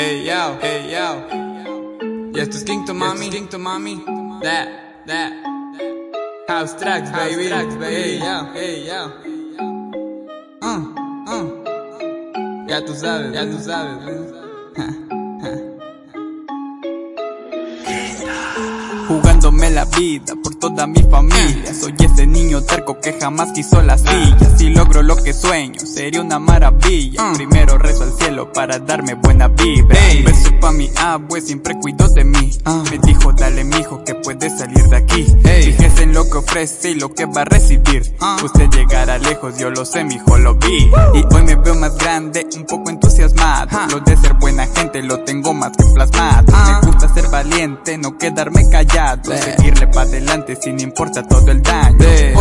Hey yo, hey yo. Y esto es King to Mami, King to Mami. That, that. House tracks, baby. Tracks, baby. Hey yo, hey yo. Uh, uh. Ya tú sabes, ya tú sabes. Jugándome la vida por toda mi familia. Soy ese niño terco que jamás quiso la silla. Si logro lo que sueño, sería una maravilla. Primero rezo al cielo para darme buena vibra. Un beso pa' mi abue, siempre cuido de mí. Me dijo dale mijo que puedes salir de aquí Fíjese en lo que ofrece y lo que va a recibir. Usted llegará lejos, yo lo sé mijo, lo vi. Y hoy me veo más grande, un poco entusiasmado. Lo de ser buena gente lo tengo más que plasmado valiente, no quedarme callado. Seguirle pa' adelante sin importar todo el daño.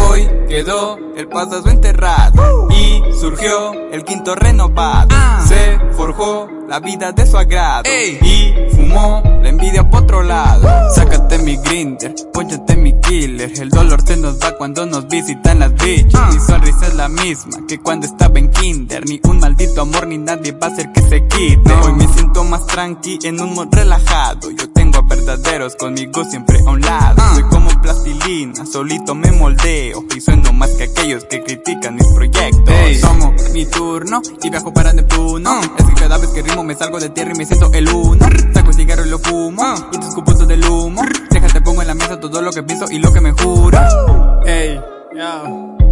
Hoy quedó el pasado enterrado Y surgió el quinto renovado. Se forjó la vida de su agrado Y fumó la envidia por otro lado. Sácate mi grinder, ponchate mi killer. El dolor se nos va cuando nos visitan las bichas Mi sonrisa es la misma que cuando estaba en kinder. Ni un maldito amor ni nadie va a hacer que se quite. Hoy me siento más tranqui en un modo relajado. Yo verdaderos conmigo siempre a un lado. Soy como plastilina, solito me moldeo. Y sueno más que aquellos que critican mis proyectos. Tomo mi turno y viajo para Neptuno. Es que cada vez que rimo me salgo de tierra y me siento el uno. Saco el cigarro y lo fumo y te escupo todo del humo. Déjate pongo en la mesa todo lo que pienso y lo que me juro. Hey, yo.